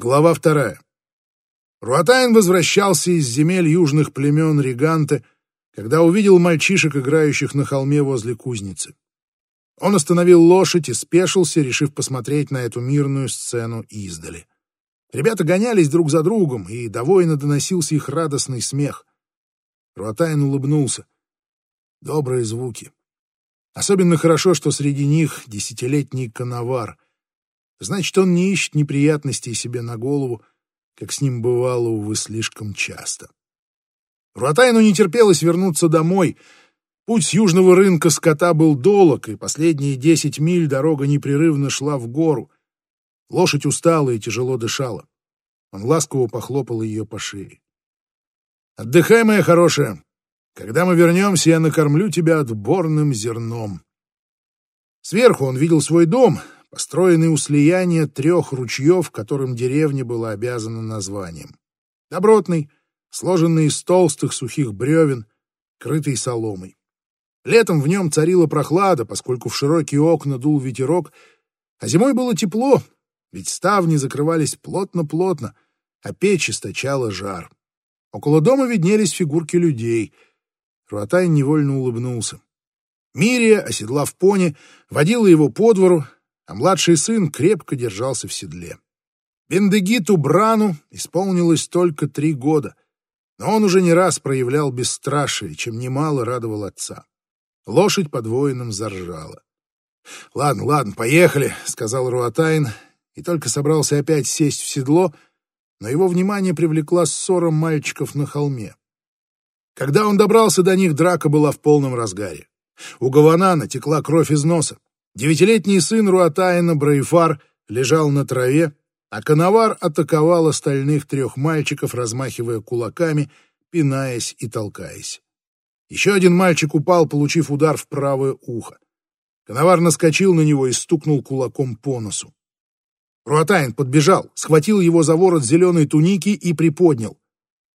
Глава вторая. Руатайн возвращался из земель южных племен Риганты, когда увидел мальчишек, играющих на холме возле кузницы. Он остановил лошадь и спешился, решив посмотреть на эту мирную сцену издали. Ребята гонялись друг за другом, и до воина доносился их радостный смех. Руатайн улыбнулся. Добрые звуки. Особенно хорошо, что среди них десятилетний коновар. Значит, он не ищет неприятностей себе на голову, как с ним бывало, увы, слишком часто. Руатайну не терпелось вернуться домой. Путь с южного рынка скота был долог, и последние десять миль дорога непрерывно шла в гору. Лошадь устала и тяжело дышала. Он ласково похлопал ее по шее. «Отдыхай, моя хорошая. Когда мы вернемся, я накормлю тебя отборным зерном». Сверху он видел свой дом, построенный у слияния трех ручьев, которым деревня была обязана названием. Добротный, сложенный из толстых сухих бревен, крытый соломой. Летом в нем царила прохлада, поскольку в широкие окна дул ветерок, а зимой было тепло, ведь ставни закрывались плотно-плотно, а печь источала жар. Около дома виднелись фигурки людей. Руатай невольно улыбнулся. Мирия, оседлав пони, водила его по двору, а младший сын крепко держался в седле. Бендегиту Брану исполнилось только три года, но он уже не раз проявлял бесстрашие, чем немало радовал отца. Лошадь под воином заржала. «Ладно, ладно, поехали», — сказал Руатайн, и только собрался опять сесть в седло, но его внимание привлекла ссора мальчиков на холме. Когда он добрался до них, драка была в полном разгаре. У Гаванана текла кровь из носа. Девятилетний сын Руатаина Брайфар лежал на траве, а Коновар атаковал остальных трех мальчиков, размахивая кулаками, пинаясь и толкаясь. Еще один мальчик упал, получив удар в правое ухо. Коновар наскочил на него и стукнул кулаком по носу. Руатайн подбежал, схватил его за ворот зеленой туники и приподнял.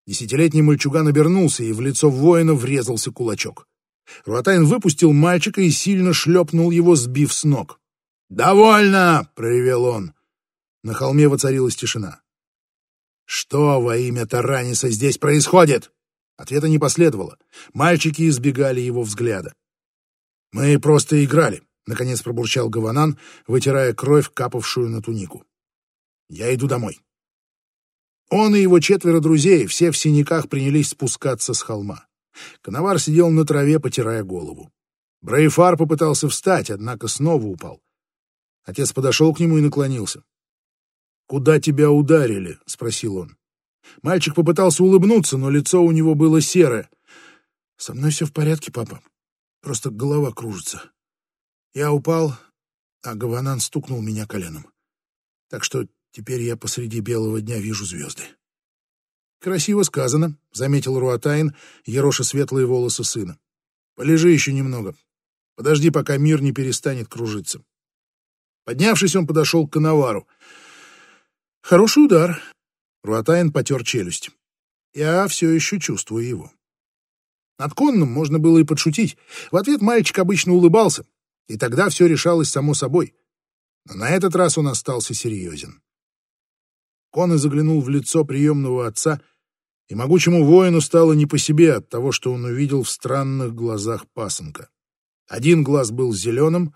Десятилетний мальчуган обернулся, и в лицо воина врезался кулачок. Руатайн выпустил мальчика и сильно шлепнул его, сбив с ног. «Довольно!» — проревел он. На холме воцарилась тишина. «Что во имя Тараниса здесь происходит?» Ответа не последовало. Мальчики избегали его взгляда. «Мы просто играли», — наконец пробурчал Гаванан, вытирая кровь, капавшую на тунику. «Я иду домой». Он и его четверо друзей, все в синяках, принялись спускаться с холма. Коновар сидел на траве, потирая голову. Брейфар попытался встать, однако снова упал. Отец подошел к нему и наклонился. «Куда тебя ударили?» — спросил он. Мальчик попытался улыбнуться, но лицо у него было серое. «Со мной все в порядке, папа. Просто голова кружится. Я упал, а Гаванан стукнул меня коленом. Так что теперь я посреди белого дня вижу звезды». «Красиво сказано», — заметил Руатайн, ероша светлые волосы сына. «Полежи еще немного. Подожди, пока мир не перестанет кружиться». Поднявшись, он подошел к Коновару. «Хороший удар». Руатайн потер челюсть. «Я все еще чувствую его». Над конным можно было и подшутить. В ответ мальчик обычно улыбался, и тогда все решалось само собой. Но на этот раз он остался серьезен. Конный заглянул в лицо приемного отца — и могучему воину стало не по себе от того, что он увидел в странных глазах пасынка. Один глаз был зеленым,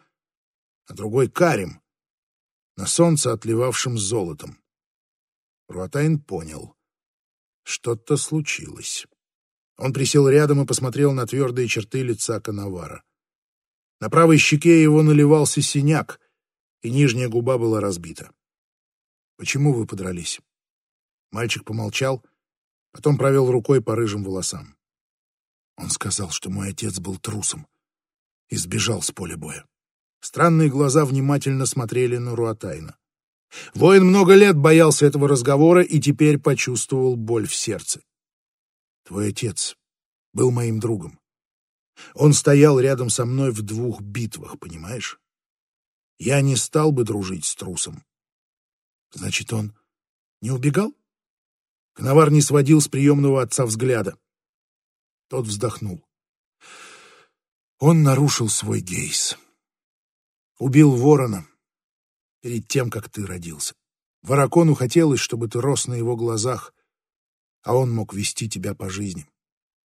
а другой — карим, на солнце отливавшим золотом. Руатайн понял. Что-то случилось. Он присел рядом и посмотрел на твердые черты лица Коновара. На правой щеке его наливался синяк, и нижняя губа была разбита. «Почему вы подрались?» Мальчик помолчал — Потом провел рукой по рыжим волосам. Он сказал, что мой отец был трусом и сбежал с поля боя. Странные глаза внимательно смотрели на Руатайна. Воин много лет боялся этого разговора и теперь почувствовал боль в сердце. Твой отец был моим другом. Он стоял рядом со мной в двух битвах, понимаешь? Я не стал бы дружить с трусом. Значит, он не убегал? Коновар не сводил с приемного отца взгляда. Тот вздохнул. Он нарушил свой гейс. Убил ворона перед тем, как ты родился. Варакону хотелось, чтобы ты рос на его глазах, а он мог вести тебя по жизни.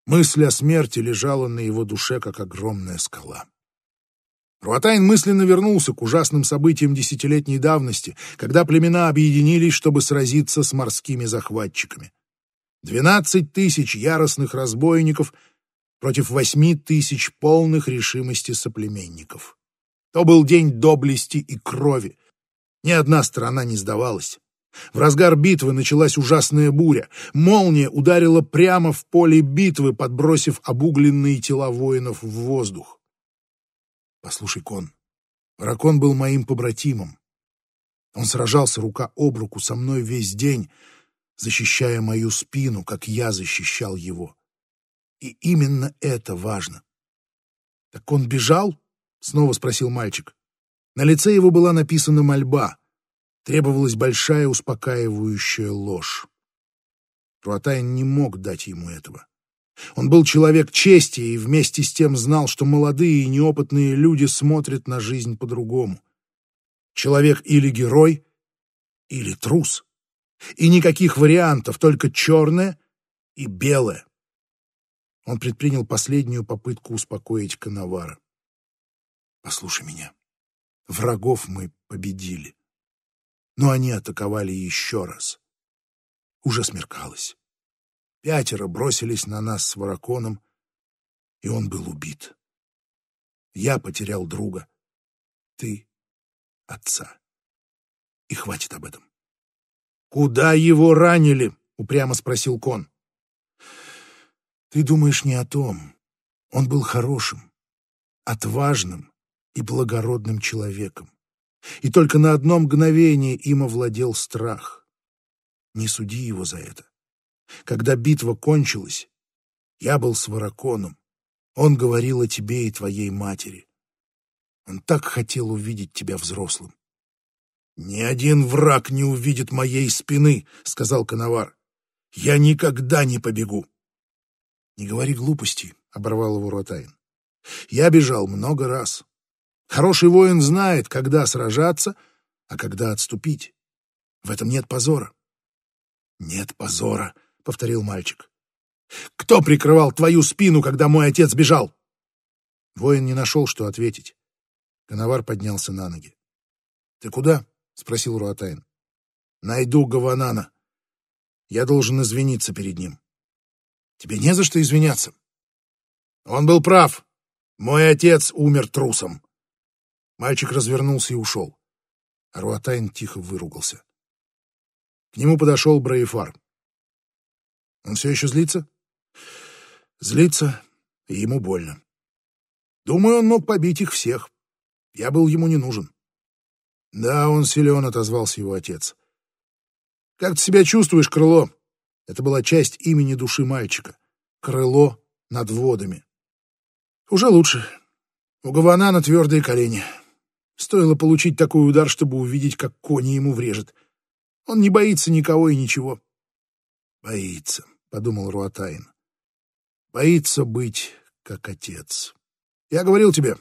Мысль о смерти лежала на его душе, как огромная скала. Руатайн мысленно вернулся к ужасным событиям десятилетней давности, когда племена объединились, чтобы сразиться с морскими захватчиками. Двенадцать тысяч яростных разбойников против восьми тысяч полных решимости соплеменников. То был день доблести и крови. Ни одна сторона не сдавалась. В разгар битвы началась ужасная буря. Молния ударила прямо в поле битвы, подбросив обугленные тела воинов в воздух. Послушай, Кон, Ракон был моим побратимом. Он сражался рука об руку со мной весь день, защищая мою спину, как я защищал его. И именно это важно. Так он бежал? Снова спросил мальчик. На лице его была написана мольба. Требовалась большая успокаивающая ложь. Руатайн не мог дать ему этого. Он был человек чести и вместе с тем знал, что молодые и неопытные люди смотрят на жизнь по-другому. Человек или герой, или трус. И никаких вариантов, только черное и белое. Он предпринял последнюю попытку успокоить Коновара. «Послушай меня. Врагов мы победили. Но они атаковали еще раз. Уже смеркалось. Пятеро бросились на нас с Вараконом, и он был убит. Я потерял друга, ты — отца. И хватит об этом. «Куда его ранили?» — упрямо спросил Кон. «Ты думаешь не о том. Он был хорошим, отважным и благородным человеком. И только на одно мгновение им овладел страх. Не суди его за это. Когда битва кончилась, я был с Вараконом. Он говорил о тебе и твоей матери. Он так хотел увидеть тебя взрослым. «Ни один враг не увидит моей спины», — сказал Коновар. «Я никогда не побегу». «Не говори глупостей», — оборвал его Ротайн. «Я бежал много раз. Хороший воин знает, когда сражаться, а когда отступить. В этом нет позора». «Нет позора», — повторил мальчик. «Кто прикрывал твою спину, когда мой отец бежал?» Воин не нашел, что ответить. Коновар поднялся на ноги. «Ты куда?» — спросил Руатайн. «Найду Гаванана. Я должен извиниться перед ним». «Тебе не за что извиняться». «Он был прав. Мой отец умер трусом». Мальчик развернулся и ушел. А Руатайн тихо выругался. К нему подошел Браефар. Он все еще злится? Злится, и ему больно. Думаю, он мог побить их всех. Я был ему не нужен. Да, он силен, отозвался его отец. Как ты себя чувствуешь, крыло? Это была часть имени души мальчика. Крыло над водами. Уже лучше. У Гаванана твердые колени. Стоило получить такой удар, чтобы увидеть, как кони ему врежет. Он не боится никого и ничего. Боится подумал Руатайн. Боится быть как отец. Я говорил тебе,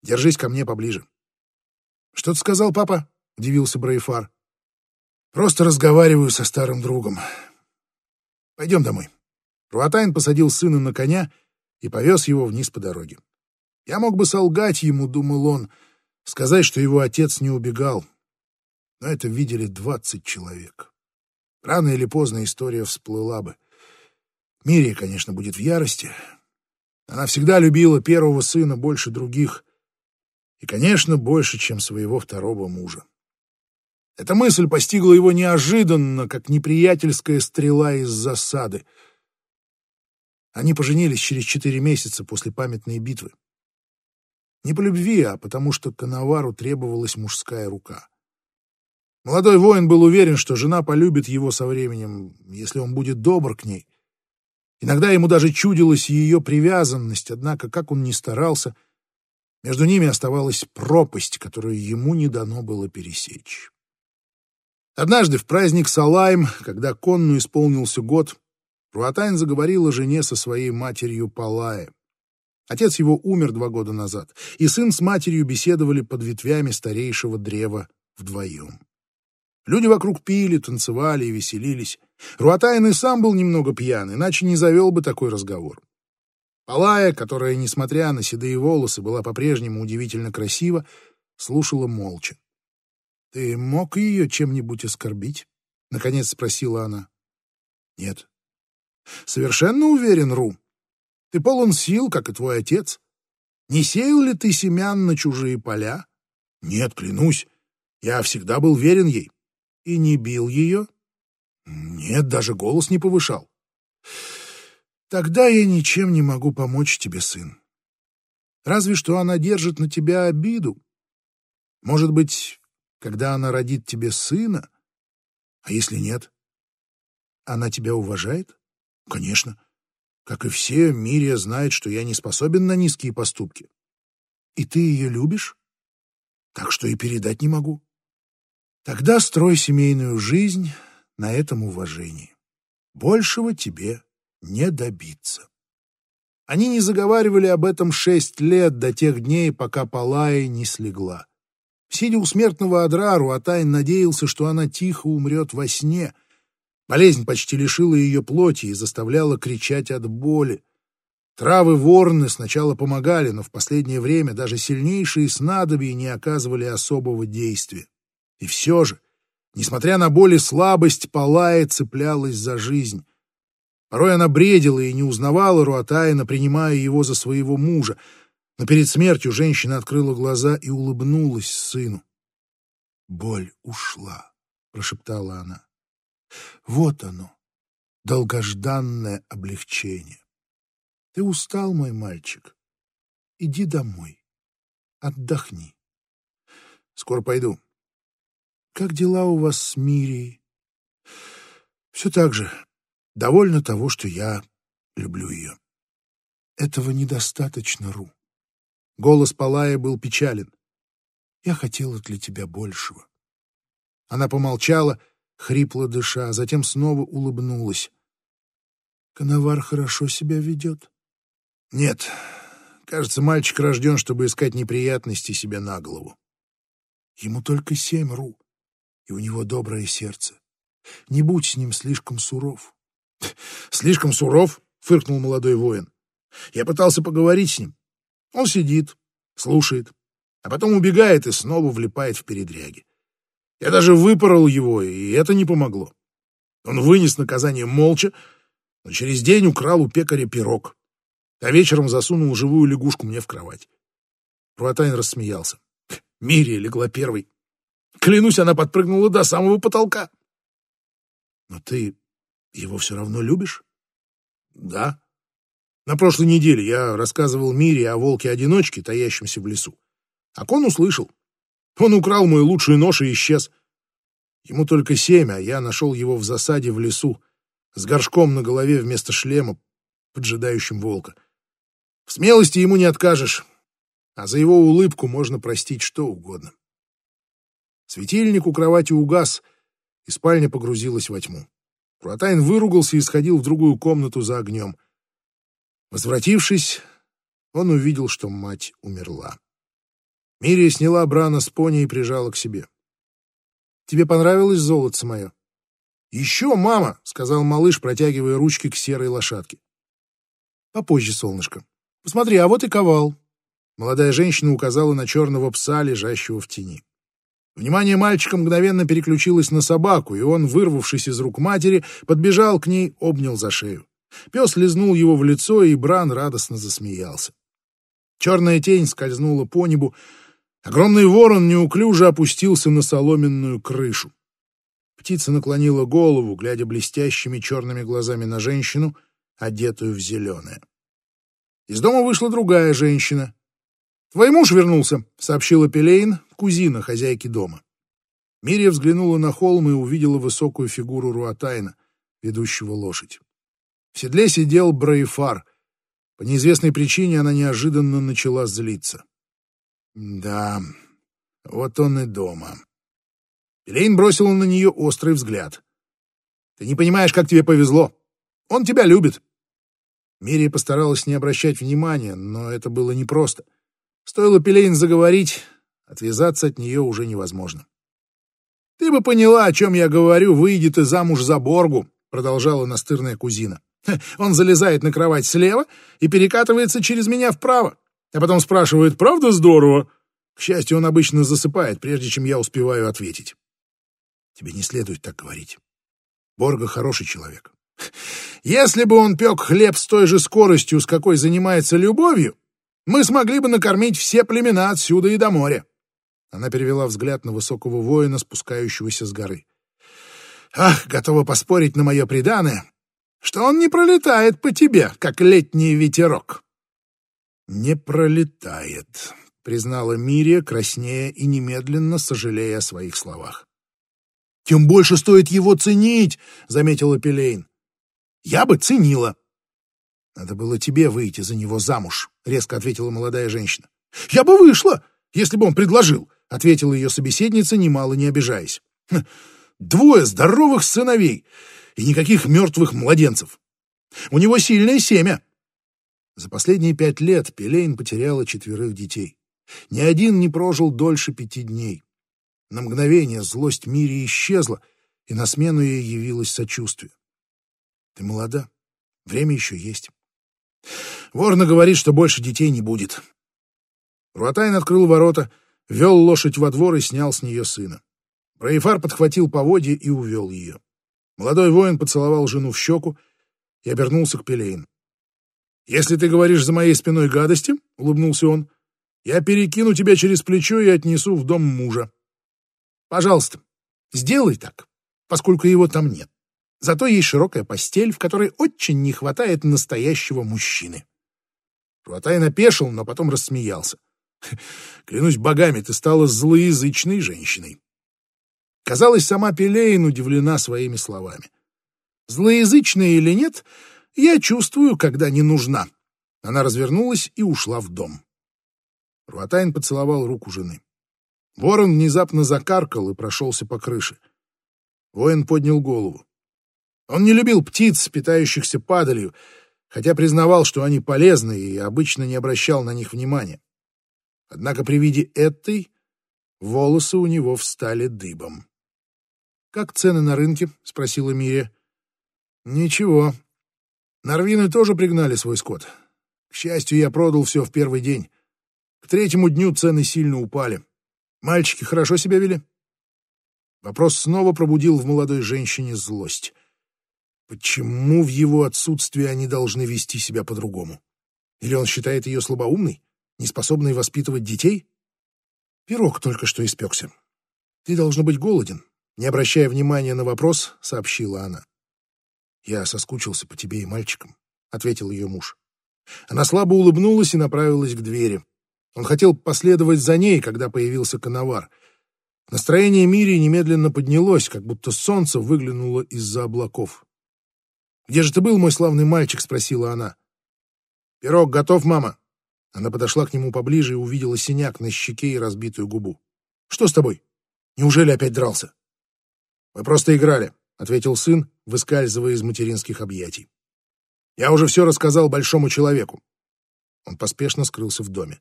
держись ко мне поближе. Что ты сказал, папа? удивился Брейфар. Просто разговариваю со старым другом. Пойдем домой. Руатайн посадил сына на коня и повез его вниз по дороге. Я мог бы солгать ему, думал он, сказать, что его отец не убегал. Но это видели двадцать человек. Рано или поздно история всплыла бы. Мирия, конечно, будет в ярости. Она всегда любила первого сына больше других. И, конечно, больше, чем своего второго мужа. Эта мысль постигла его неожиданно, как неприятельская стрела из засады. Они поженились через четыре месяца после памятной битвы. Не по любви, а потому что Коновару требовалась мужская рука. Молодой воин был уверен, что жена полюбит его со временем, если он будет добр к ней. Иногда ему даже чудилась ее привязанность, однако, как он ни старался, между ними оставалась пропасть, которую ему не дано было пересечь. Однажды в праздник Салайм, когда Конну исполнился год, Руатайн заговорил о жене со своей матерью Палае. Отец его умер два года назад, и сын с матерью беседовали под ветвями старейшего древа вдвоем. Люди вокруг пили, танцевали и веселились. Руатайн и сам был немного пьян, иначе не завел бы такой разговор. Палая, которая, несмотря на седые волосы, была по-прежнему удивительно красива, слушала молча. — Ты мог ее чем-нибудь оскорбить? — наконец спросила она. — Нет. — Совершенно уверен, Ру. Ты полон сил, как и твой отец. Не сеял ли ты семян на чужие поля? — Нет, клянусь. Я всегда был верен ей. — И не бил ее? — Нет, даже голос не повышал. — Тогда я ничем не могу помочь тебе, сын. Разве что она держит на тебя обиду. Может быть, когда она родит тебе сына? А если нет? Она тебя уважает? Конечно. Как и все, Мирия знает, что я не способен на низкие поступки. И ты ее любишь? Так что и передать не могу. Тогда строй семейную жизнь на этом уважении. Большего тебе не добиться. Они не заговаривали об этом шесть лет до тех дней, пока Палая не слегла. Сидя у смертного одра, Руатайн надеялся, что она тихо умрет во сне. Болезнь почти лишила ее плоти и заставляла кричать от боли. Травы ворны сначала помогали, но в последнее время даже сильнейшие снадобья не оказывали особого действия. И все же, несмотря на боль и слабость, Палая цеплялась за жизнь. Порой она бредила и не узнавала Руатайна, принимая его за своего мужа, но перед смертью женщина открыла глаза и улыбнулась сыну. «Боль ушла», — прошептала она. «Вот оно, долгожданное облегчение. Ты устал, мой мальчик? Иди домой, отдохни. Скоро пойду. Как дела у вас с Мирией? Все так же. Довольно того, что я люблю ее. Этого недостаточно, Ру. Голос Палая был печален. «Я хотела для тебя большего». Она помолчала, хрипло дыша, а затем снова улыбнулась. «Коновар хорошо себя ведет?» «Нет. Кажется, мальчик рожден, чтобы искать неприятности себе на голову. Ему только семь, Ру, и у него доброе сердце. Не будь с ним слишком суров». «Слишком суров?» — фыркнул молодой воин. «Я пытался поговорить с ним, он сидит, слушает, а потом убегает и снова влипает в передряги. Я даже выпорол его, и это не помогло. Он вынес наказание молча, но через день украл у пекаря пирог, а вечером засунул живую лягушку мне в кровать. Руатайн рассмеялся. Мирия легла первой. Клянусь, она подпрыгнула до самого потолка. Но ты его все равно любишь? Да. На прошлой неделе я рассказывал Мире о волке-одиночке, таящемся в лесу. А Кон услышал. Он украл мой лучший нож и исчез. Ему только семь, а я нашел его в засаде в лесу, с горшком на голове вместо шлема, поджидающим волка. В смелости ему не откажешь, а за его улыбку можно простить что угодно. Светильник у кровати угас, и спальня погрузилась во тьму. Куратайн выругался и сходил в другую комнату за огнем. Возвратившись, он увидел, что мать умерла. Мирия сняла Брана с пони и прижала к себе. «Тебе понравилось золото мое?» «Еще, мама!» — сказал малыш, протягивая ручки к серой лошадке. «Попозже, солнышко. Посмотри, а вот и ковал». Молодая женщина указала на черного пса, лежащего в тени. Внимание мальчика мгновенно переключилось на собаку, и он, вырвавшись из рук матери, подбежал к ней, обнял за шею. Пес лизнул его в лицо, и Бран радостно засмеялся. Черная тень скользнула по небу. Огромный ворон неуклюже опустился на соломенную крышу. Птица наклонила голову, глядя блестящими черными глазами на женщину, одетую в зеленое. Из дома вышла другая женщина. «Твой муж вернулся», — сообщила Пелейн, кузина хозяйки дома. Мирия взглянула на холм и увидела высокую фигуру Руатайна, ведущего лошадь. В седле сидел Брейфар. По неизвестной причине она неожиданно начала злиться. Да, вот он и дома. Элейн бросила на нее острый взгляд. Ты не понимаешь, как тебе повезло. Он тебя любит. Мирия постаралась не обращать внимания, но это было непросто. Стоило Пелейн заговорить, отвязаться от нее уже невозможно. Ты бы поняла, о чем я говорю, выйдет ты замуж за Боргу, продолжала настырная кузина. Он залезает на кровать слева и перекатывается через меня вправо, а потом спрашивает, правда здорово? К счастью, он обычно засыпает, прежде чем я успеваю ответить. Тебе не следует так говорить. Борга хороший человек. Если бы он пек хлеб с той же скоростью, с какой занимается любовью, мы смогли бы накормить все племена отсюда и до моря. Она перевела взгляд на высокого воина, спускающегося с горы. Ах, готова поспорить на мое преданное, что он не пролетает по тебе, как летний ветерок. Не пролетает, признала Мирия, краснея и немедленно сожалея о своих словах. «Тем больше стоит его ценить», — заметила Пелейн. «Я бы ценила». «Надо было тебе выйти за него замуж», — резко ответила молодая женщина. «Я бы вышла, если бы он предложил», — ответила ее собеседница, немало не обижаясь. «Хм, «Двое здоровых сыновей и никаких мертвых младенцев. У него сильное семя». За последние пять лет Пелейн потеряла четверых детей. Ни один не прожил дольше пяти дней. На мгновение злость Мири исчезла, и на смену ей явилось сочувствие. Ты молода, время еще есть. Ворна говорит, что больше детей не будет. Руатайн открыл ворота, вел лошадь во двор и снял с нее сына. Браефар подхватил поводья и увел ее. Молодой воин поцеловал жену в щеку и обернулся к Пелейн. «Если ты говоришь за моей спиной гадости, — улыбнулся он, я перекину тебя через плечо и отнесу в дом мужа. Пожалуйста, сделай так, поскольку его там нет. Зато есть широкая постель, в которой очень не хватает настоящего мужчины. Руатай напешил, но потом рассмеялся. Клянусь богами, ты стала злоязычной женщиной. Казалось, сама Пелейн удивлена своими словами. Злоязычная или нет, я чувствую, когда не нужна. Она развернулась и ушла в дом. Руатайн поцеловал руку жены. Ворон внезапно закаркал и прошелся по крыше. Воин поднял голову. Он не любил птиц, питающихся падалью, хотя признавал, что они полезны и обычно не обращал на них внимания. Однако при виде этой волосы у него встали дыбом. «Как цены на рынке?» — спросила Мирия. «Ничего. Норвины тоже пригнали свой скот. К счастью, я продал все в первый день. К третьему дню цены сильно упали. Мальчики хорошо себя вели? Вопрос снова пробудил в молодой женщине злость. Почему в его отсутствии они должны вести себя по-другому? Или он считает ее слабоумной, неспособной воспитывать детей? Пирог только что испекся. Ты должно быть голоден. Не обращая внимания на вопрос, сообщила она. Я соскучился по тебе и мальчикам, ответил ее муж. Она слабо улыбнулась и направилась к двери. Он хотел последовать за ней, когда появился коновар. Настроение Мири немедленно поднялось, как будто солнце выглянуло из-за облаков. «Где же ты был, мой славный мальчик?» — спросила она. «Пирог готов, мама?» Она подошла к нему поближе и увидела синяк на щеке и разбитую губу. «Что с тобой? Неужели опять дрался?» «Мы просто играли», — ответил сын, выскальзывая из материнских объятий. «Я уже все рассказал большому человеку». Он поспешно скрылся в доме.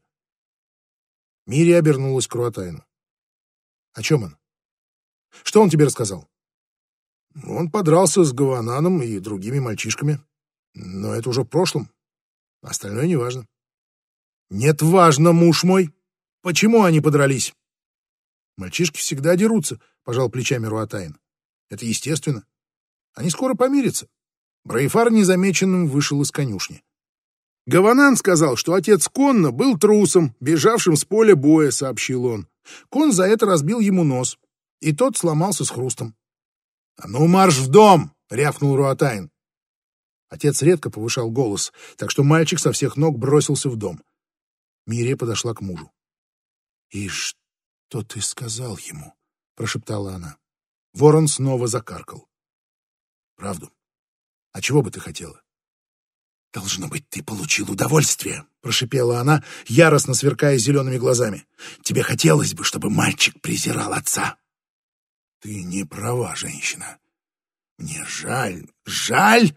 Мири обернулась к Руатайну. «О чем он? Что он тебе рассказал?» «Он подрался с Гавананом и другими мальчишками. Но это уже в прошлом. Остальное не важно». «Нет, важно, муж мой. Почему они подрались?» «Мальчишки всегда дерутся», — пожал плечами Руатайн. «Это естественно. Они скоро помирятся». Брейфар незамеченным вышел из конюшни. Гаванан сказал, что отец Конна был трусом, бежавшим с поля боя, сообщил он. Кон за это разбил ему нос, и тот сломался с хрустом. «А ну, марш в дом!» — рявкнул Руатайн. Отец редко повышал голос, так что мальчик со всех ног бросился в дом. Мирия подошла к мужу. «И что ты сказал ему?» — прошептала она. Ворон снова закаркал. «Правду. А чего бы ты хотела?» «Должно быть, ты получил удовольствие», — прошипела она, яростно сверкая зелеными глазами. «Тебе хотелось бы, чтобы мальчик презирал отца». «Ты не права, женщина. Мне жаль, жаль,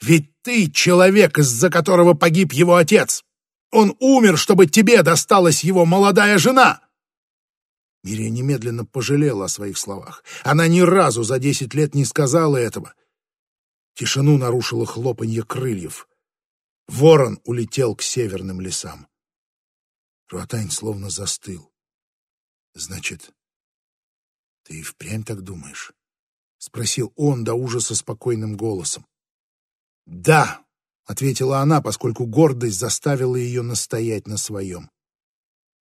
ведь ты человек, из-за которого погиб его отец. Он умер, чтобы тебе досталась его молодая жена». Мирия немедленно пожалела о своих словах. Она ни разу за десять лет не сказала этого. Тишину нарушило хлопанье крыльев. Ворон улетел к северным лесам. Руатань словно застыл. «Значит, ты и впрямь так думаешь?» — спросил он до ужаса спокойным голосом. «Да!» — ответила она, поскольку гордость заставила ее настоять на своем.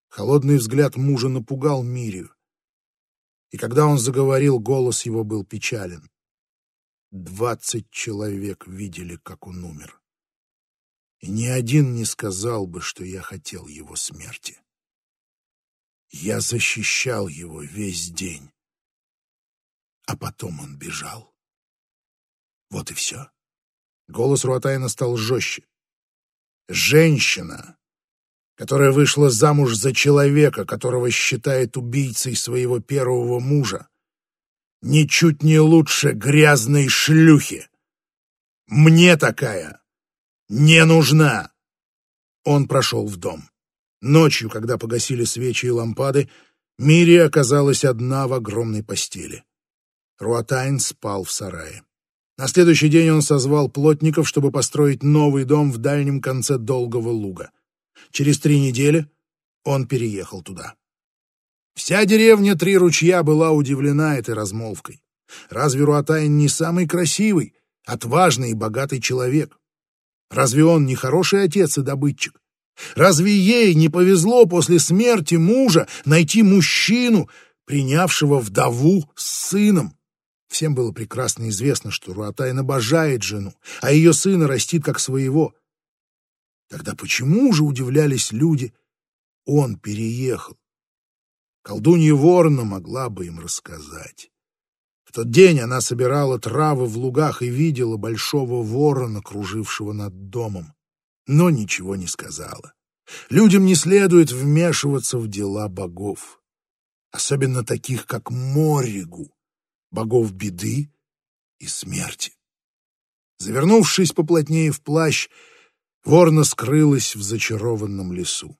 Холодный взгляд мужа напугал Мирию. И когда он заговорил, голос его был печален. Двадцать человек видели, как он умер. И ни один не сказал бы, что я хотел его смерти. Я защищал его весь день. А потом он бежал. Вот и все. Голос Руатайна стал жестче. Женщина которая вышла замуж за человека, которого считает убийцей своего первого мужа, ничуть не лучше грязной шлюхи. Мне такая не нужна. Он прошел в дом. Ночью, когда погасили свечи и лампады, Мири оказалась одна в огромной постели. Руатайн спал в сарае. На следующий день он созвал плотников, чтобы построить новый дом в дальнем конце долгого луга. Через три недели он переехал туда. Вся деревня Три Ручья была удивлена этой размолвкой. Разве Руатайн не самый красивый, отважный и богатый человек? Разве он не хороший отец и добытчик? Разве ей не повезло после смерти мужа найти мужчину, принявшего вдову с сыном? Всем было прекрасно известно, что Руатайн обожает жену, а ее сына растит как своего. Тогда почему же удивлялись люди? Он переехал. Колдунья Ворона могла бы им рассказать. В тот день она собирала травы в лугах и видела большого ворона, кружившего над домом, но ничего не сказала. Людям не следует вмешиваться в дела богов, особенно таких, как Моригу, богов беды и смерти. Завернувшись поплотнее в плащ, Ворна скрылась в зачарованном лесу.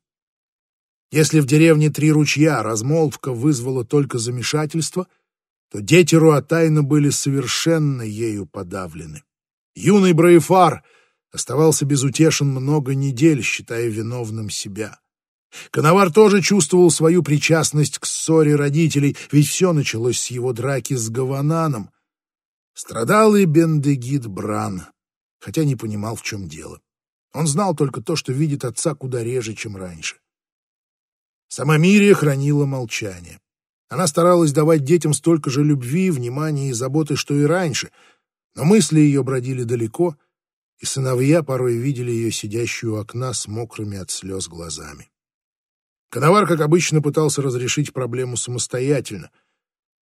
Если в деревне Три ручья размолвка вызвала только замешательство, то дети Руатайна были совершенно ею подавлены. Юный Браефар оставался безутешен много недель, считая виновным себя. Коновар тоже чувствовал свою причастность к ссоре родителей, ведь все началось с его драки с Гавананом. Страдал и Бендегид Бран, хотя не понимал, в чем дело. Он знал только то, что видит отца куда реже, чем раньше. Сама Мирия хранила молчание. Она старалась давать детям столько же любви, внимания и заботы, что и раньше, но мысли ее бродили далеко, и сыновья порой видели ее сидящую у окна с мокрыми от слез глазами. Коновар, как обычно, пытался разрешить проблему самостоятельно.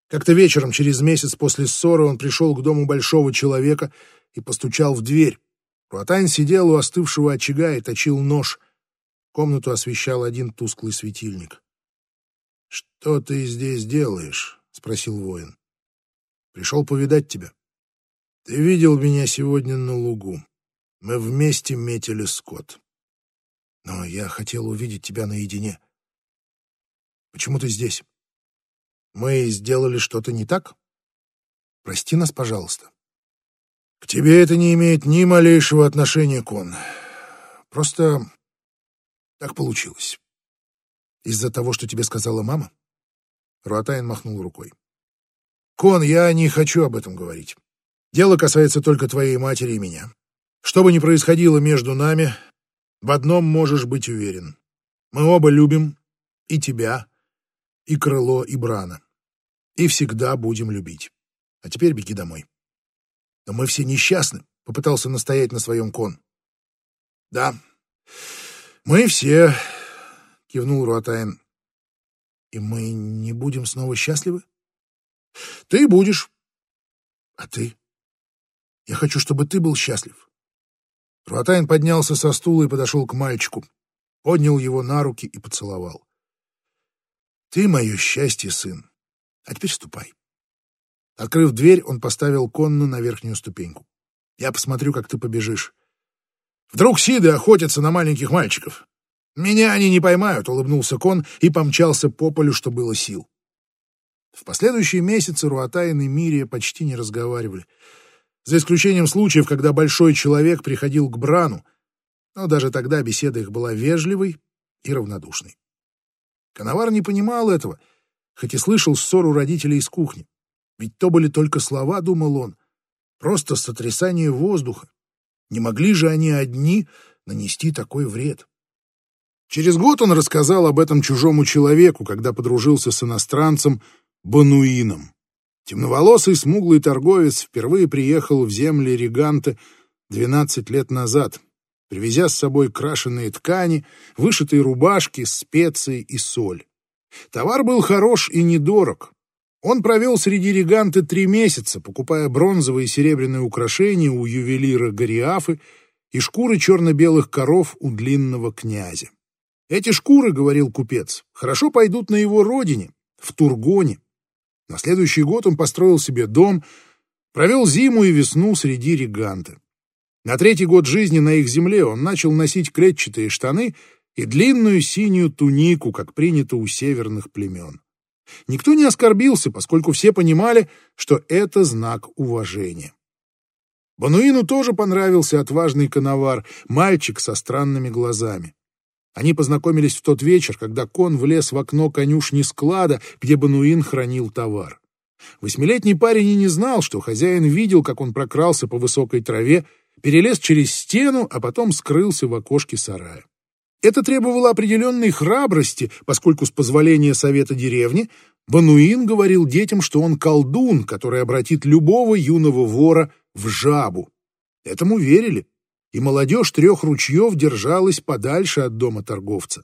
Как-то вечером, через месяц после ссоры, он пришел к дому большого человека и постучал в дверь. Руатань сидел у остывшего очага и точил нож. Комнату освещал один тусклый светильник. — Что ты здесь делаешь? — спросил воин. — Пришел повидать тебя. Ты видел меня сегодня на лугу. Мы вместе метили скот. Но я хотел увидеть тебя наедине. Почему ты здесь? Мы сделали что-то не так? Прости нас, пожалуйста. К тебе это не имеет ни малейшего отношения, Кон. Просто так получилось. Из-за того, что тебе сказала мама? Руатайн махнул рукой. Кон, я не хочу об этом говорить. Дело касается только твоей матери и меня. Что бы ни происходило между нами, в одном можешь быть уверен. Мы оба любим и тебя, и крыло, и брана. И всегда будем любить. А теперь беги домой. Но мы все несчастны, — попытался настоять на своем кон. — Да, мы все, — кивнул Руатайн. — И мы не будем снова счастливы? — Ты будешь. — А ты? Я хочу, чтобы ты был счастлив. Руатайн поднялся со стула и подошел к мальчику, поднял его на руки и поцеловал. — Ты мое счастье, сын. А теперь ступай. Открыв дверь, он поставил конну на верхнюю ступеньку. «Я посмотрю, как ты побежишь. Вдруг Сиды охотятся на маленьких мальчиков. Меня они не поймают», — улыбнулся кон и помчался по полю, что было сил. В последующие месяцы Руатайн и Мирия почти не разговаривали, за исключением случаев, когда большой человек приходил к Брану, но даже тогда беседа их была вежливой и равнодушной. Коновар не понимал этого, хоть и слышал ссору родителей из кухни. Ведь то были только слова, думал он, просто сотрясание воздуха. Не могли же они одни нанести такой вред. Через год он рассказал об этом чужому человеку, когда подружился с иностранцем Бануином. Темноволосый смуглый торговец впервые приехал в земли Риганта 12 лет назад, привезя с собой крашеные ткани, вышитые рубашки, специи и соль. Товар был хорош и недорог. Он провел среди Риганты три месяца, покупая бронзовые и серебряные украшения у ювелира Гориафы и шкуры черно-белых коров у длинного князя. Эти шкуры, говорил купец, хорошо пойдут на его родине, в Тургоне. На следующий год он построил себе дом, провел зиму и весну среди Риганты. На третий год жизни на их земле он начал носить клетчатые штаны и длинную синюю тунику, как принято у северных племен. Никто не оскорбился, поскольку все понимали, что это знак уважения. Бануину тоже понравился отважный коновар, мальчик со странными глазами. Они познакомились в тот вечер, когда кон влез в окно конюшни склада, где Бануин хранил товар. Восьмилетний парень и не знал, что хозяин видел, как он прокрался по высокой траве, перелез через стену, а потом скрылся в окошке сарая. Это требовало определенной храбрости, поскольку с позволения совета деревни Бануин говорил детям, что он колдун, который обратит любого юного вора в жабу. Этому верили, и молодежь трех ручьев держалась подальше от дома торговца.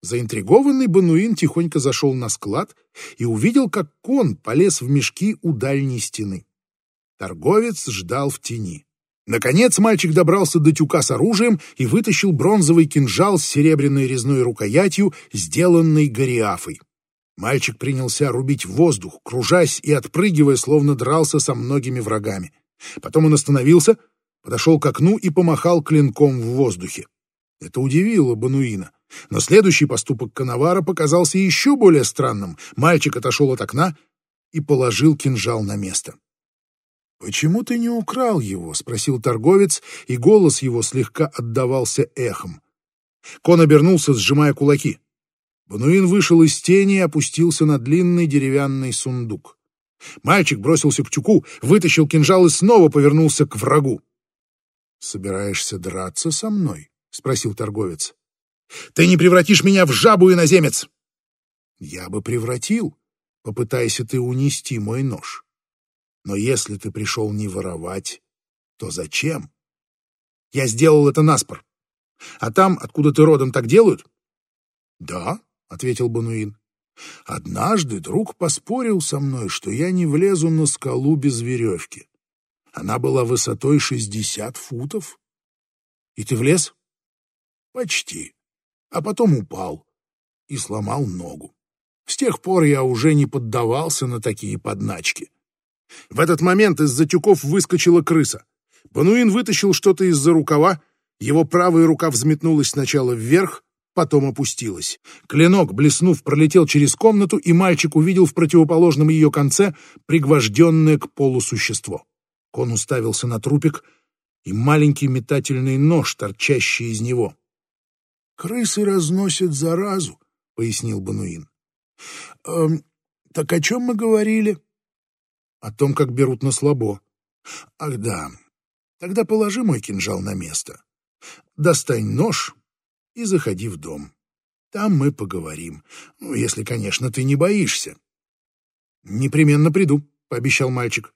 Заинтригованный Бануин тихонько зашел на склад и увидел, как кон полез в мешки у дальней стены. Торговец ждал в тени. Наконец мальчик добрался до тюка с оружием и вытащил бронзовый кинжал с серебряной резной рукоятью, сделанной гориафой. Мальчик принялся рубить воздух, кружась и отпрыгивая, словно дрался со многими врагами. Потом он остановился, подошел к окну и помахал клинком в воздухе. Это удивило Бануина. Но следующий поступок Коновара показался еще более странным. Мальчик отошел от окна и положил кинжал на место. «Почему ты не украл его?» — спросил торговец, и голос его слегка отдавался эхом. Кон обернулся, сжимая кулаки. Бануин вышел из тени и опустился на длинный деревянный сундук. Мальчик бросился к тюку, вытащил кинжал и снова повернулся к врагу. «Собираешься драться со мной?» — спросил торговец. «Ты не превратишь меня в жабу, иноземец!» «Я бы превратил, попытайся ты унести мой нож. Но если ты пришел не воровать, то зачем?» «Я сделал это наспор. А там, откуда ты родом, так делают?» «Да», — ответил Бануин. «Однажды друг поспорил со мной, что я не влезу на скалу без веревки. Она была высотой шестьдесят футов. И ты влез? Почти. А потом упал и сломал ногу. С тех пор я уже не поддавался на такие подначки. В этот момент из-за тюков выскочила крыса. Бануин вытащил что-то из-за рукава, его правая рука взметнулась сначала вверх, потом опустилась. Клинок, блеснув, пролетел через комнату, и мальчик увидел в противоположном ее конце пригвожденное к полу существо. Кон уставился на трупик и маленький метательный нож, торчащий из него. «Крысы разносят заразу», — пояснил Бануин. «Эм, «Так о чем мы говорили?» «О том, как берут на слабо». «Ах да, тогда положи мой кинжал на место. Достань нож и заходи в дом. Там мы поговорим, ну, если, конечно, ты не боишься». «Непременно приду», — пообещал мальчик.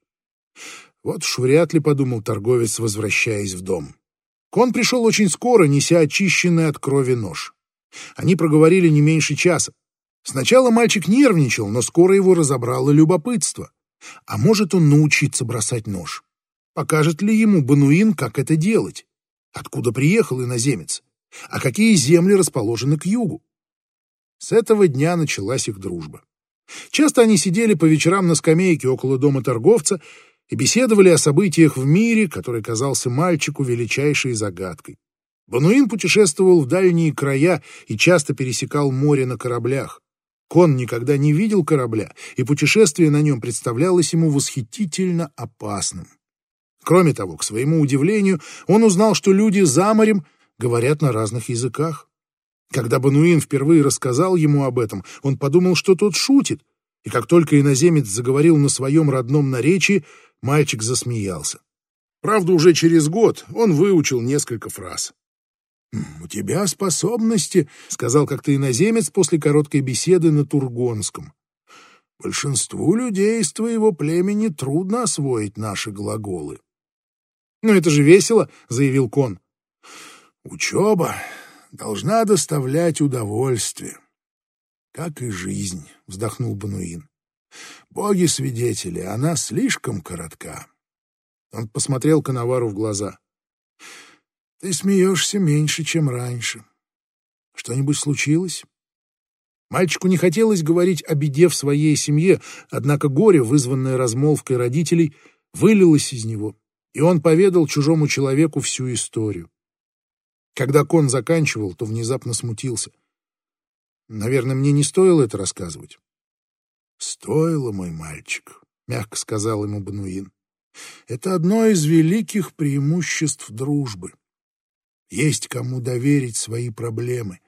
Вот уж вряд ли, подумал торговец, возвращаясь в дом. Кон пришел очень скоро, неся очищенный от крови нож. Они проговорили не меньше часа. Сначала мальчик нервничал, но скоро его разобрало любопытство. А может он научиться бросать нож? Покажет ли ему Бануин, как это делать? Откуда приехал иноземец? А какие земли расположены к югу? С этого дня началась их дружба. Часто они сидели по вечерам на скамейке около дома торговца и беседовали о событиях в мире, который казался мальчику величайшей загадкой. Бануин путешествовал в дальние края и часто пересекал море на кораблях. Кон никогда не видел корабля, и путешествие на нем представлялось ему восхитительно опасным. Кроме того, к своему удивлению, он узнал, что люди за морем говорят на разных языках. Когда Бануин впервые рассказал ему об этом, он подумал, что тот шутит, и как только иноземец заговорил на своем родном наречии, мальчик засмеялся. Правда, уже через год он выучил несколько фраз. «У тебя способности», — сказал как-то иноземец после короткой беседы на Тургонском. «Большинству людей из твоего племени трудно освоить наши глаголы». «Ну это же весело», — заявил Кон. «Учеба должна доставлять удовольствие, как и жизнь», — вздохнул Бануин. «Боги-свидетели, она слишком коротка». Он посмотрел Коновару в глаза. Ты смеешься меньше, чем раньше. Что-нибудь случилось? Мальчику не хотелось говорить о беде в своей семье, однако горе, вызванное размолвкой родителей, вылилось из него, и он поведал чужому человеку всю историю. Когда Кон заканчивал, то внезапно смутился. Наверное, мне не стоило это рассказывать. «Стоило, мой мальчик», — мягко сказал ему Бануин. «Это одно из великих преимуществ дружбы. Есть кому доверить свои проблемы,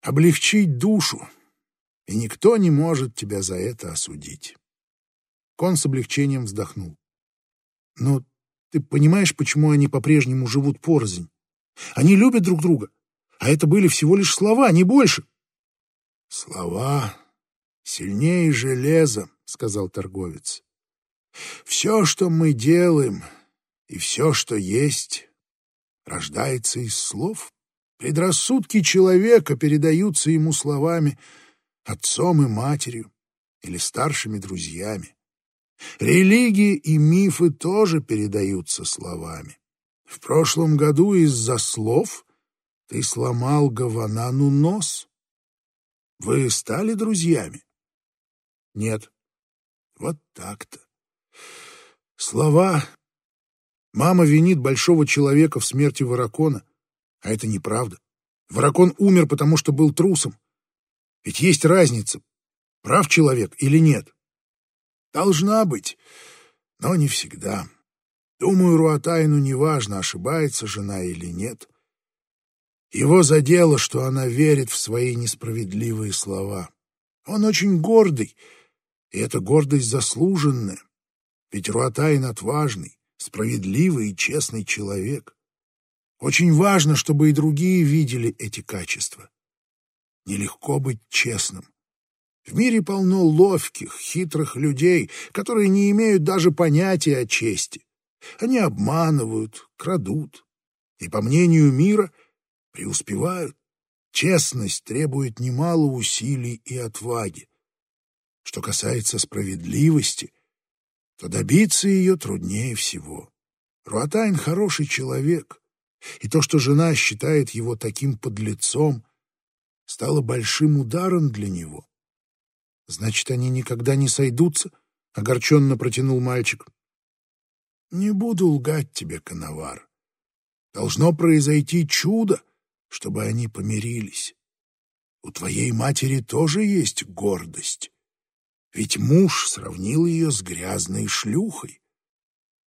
облегчить душу, и никто не может тебя за это осудить. Кон с облегчением вздохнул. Но ты понимаешь, почему они по-прежнему живут порознь? Они любят друг друга, а это были всего лишь слова, не больше. Слова сильнее железа, сказал торговец. Все, что мы делаем, и все, что есть, рождается из слов. Предрассудки человека передаются ему словами отцом и матерью или старшими друзьями. Религии и мифы тоже передаются словами. В прошлом году из-за слов ты сломал Гаванану нос. Вы стали друзьями? Нет. Вот так-то. Слова Мама винит большого человека в смерти Варакона, а это неправда. Варакон умер, потому что был трусом. Ведь есть разница, прав человек или нет. Должна быть, но не всегда. Думаю, Руатайну неважно, ошибается жена или нет. Его задело, что она верит в свои несправедливые слова. Он очень гордый, и эта гордость заслуженная. Ведь Руатайн отважный, справедливый и честный человек. Очень важно, чтобы и другие видели эти качества. Нелегко быть честным. В мире полно ловких, хитрых людей, которые не имеют даже понятия о чести. Они обманывают, крадут. И, по мнению мира, преуспевают. Честность требует немало усилий и отваги. Что касается справедливости — то добиться ее труднее всего. Руатайн хороший человек, и то, что жена считает его таким подлецом, стало большим ударом для него. Значит, они никогда не сойдутся, — огорченно протянул мальчик. Не буду лгать тебе, Коновар. Должно произойти чудо, чтобы они помирились. У твоей матери тоже есть гордость. Ведь муж сравнил ее с грязной шлюхой.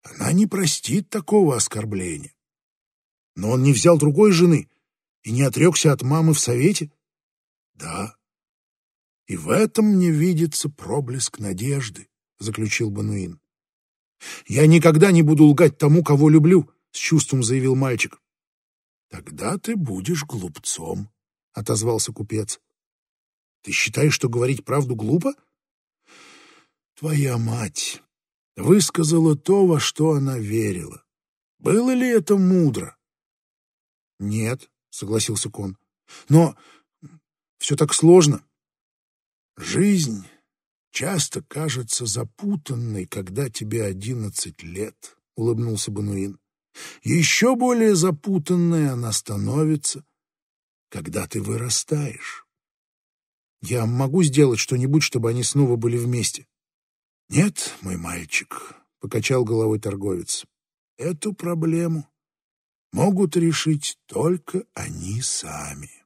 Она не простит такого оскорбления. Но он не взял другой жены и не отрекся от мамы в совете? Да. И в этом мне видится проблеск надежды, заключил Бануин. Я никогда не буду лгать тому, кого люблю, с чувством заявил мальчик. Тогда ты будешь глупцом, отозвался купец. Ты считаешь, что говорить правду глупо? Твоя мать высказала то, во что она верила. Было ли это мудро? Нет, согласился Кон. Но все так сложно. Жизнь часто кажется запутанной, когда тебе одиннадцать лет, улыбнулся Бануин. Еще более запутанной она становится, когда ты вырастаешь. Я могу сделать что-нибудь, чтобы они снова были вместе. «Нет, мой мальчик», — покачал головой торговец, — «эту проблему могут решить только они сами».